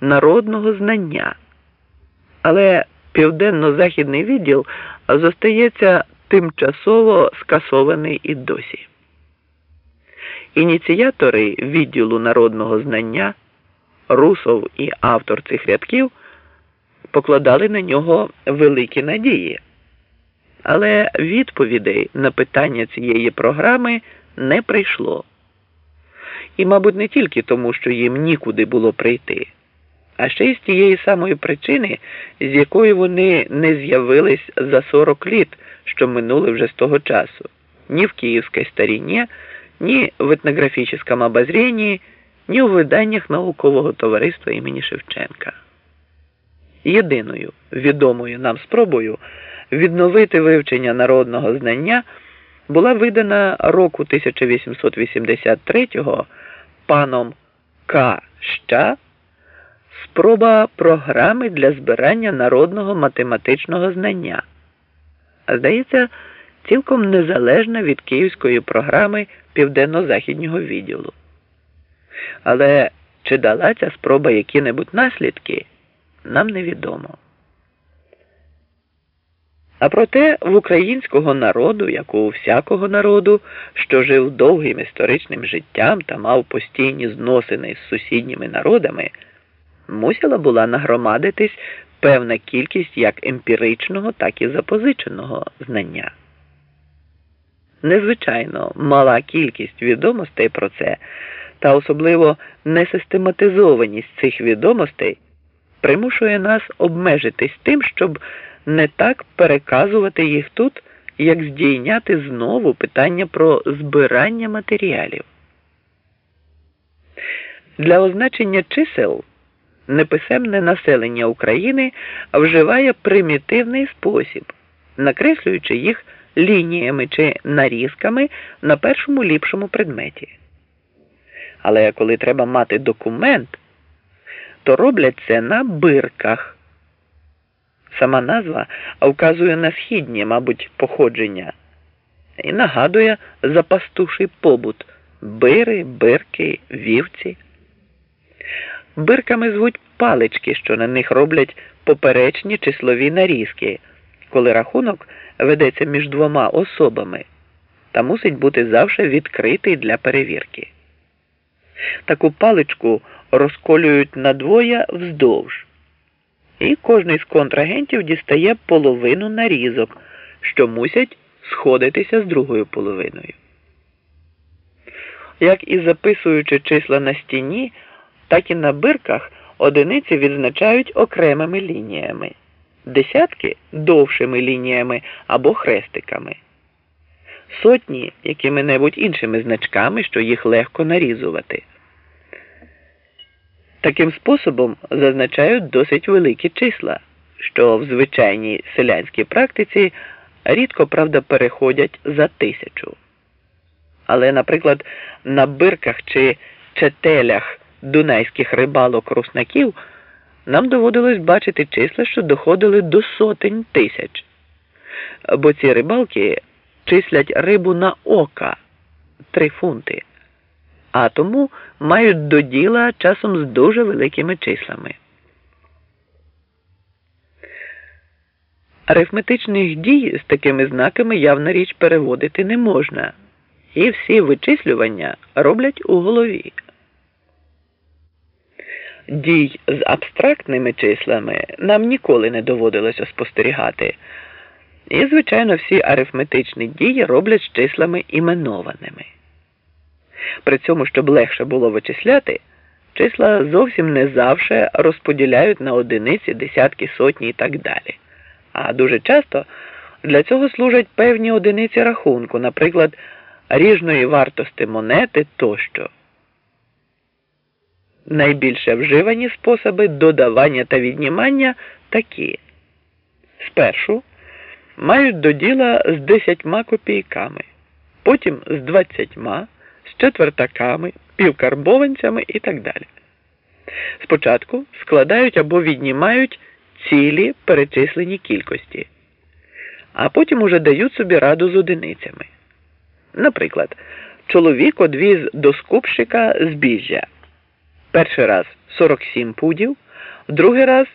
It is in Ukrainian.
народного знання. Але південно-західний відділ зостається тимчасово скасований і досі. Ініціатори відділу народного знання, Русов і автор цих рядків покладали на нього великі надії. Але відповідей на питання цієї програми не прийшло. І, мабуть, не тільки тому, що їм нікуди було прийти, а ще й з тієї самої причини, з якої вони не з'явились за 40 літ, що минули вже з того часу, ні в Київській старіні, ні в етнографічному обозрінні, ні у виданнях наукового товариства імені Шевченка. Єдиною відомою нам спробою відновити вивчення народного знання була видана року 1883-го паном К. Ща спроба програми для збирання народного математичного знання. Здається, цілком незалежна від київської програми Південно-Західнього відділу. Але чи дала ця спроба які-небудь наслідки, нам невідомо. А проте в українського народу, як у всякого народу, що жив довгим історичним життям та мав постійні зносини з сусідніми народами, мусила була нагромадитись певна кількість як емпіричного, так і запозиченого знання. Незвичайно мала кількість відомостей про це, та особливо несистематизованість цих відомостей примушує нас обмежитись тим, щоб не так переказувати їх тут, як здійняти знову питання про збирання матеріалів. Для означення чисел неписемне населення України вживає примітивний спосіб, накреслюючи їх лініями чи нарізками на першому ліпшому предметі. Але коли треба мати документ, то роблять це на бирках. Сама назва вказує на східні, мабуть, походження і нагадує запастуший побут бири, бирки, вівці. Бирками звуть палички, що на них роблять поперечні числові нарізки, коли рахунок ведеться між двома особами та мусить бути завжди відкритий для перевірки. Таку паличку розколюють надвоє вздовж і кожний з контрагентів дістає половину нарізок, що мусять сходитися з другою половиною. Як і записуючи числа на стіні, так і на бирках одиниці відзначають окремими лініями, десятки довшими лініями або хрестиками, сотні якими-небудь іншими значками, що їх легко нарізувати. Таким способом зазначають досить великі числа, що в звичайній селянській практиці рідко правда переходять за тисячу. Але, наприклад, на бирках чи четелях дунайських рибалок руснаків нам доводилось бачити числа, що доходили до сотень тисяч. Бо ці рибалки числять рибу на ока три фунти а тому мають до діла часом з дуже великими числами. Арифметичних дій з такими знаками явна річ переводити не можна, і всі вичислювання роблять у голові. Дій з абстрактними числами нам ніколи не доводилося спостерігати, і, звичайно, всі арифметичні дії роблять з числами іменованими. При цьому, щоб легше було вичисляти, числа зовсім не завше розподіляють на одиниці, десятки, сотні і так далі. А дуже часто для цього служать певні одиниці рахунку, наприклад, ріжної вартості монети тощо. Найбільше вживані способи додавання та віднімання такі. Спершу мають до діла з десятьма копійками, потім з двадцятьма з четвертаками, півкарбованцями і так далі. Спочатку складають або віднімають цілі перечислені кількості, а потім уже дають собі раду з одиницями. Наприклад, чоловік одвіз до скупщика збіжжя. Перший раз 47 пудів, другий раз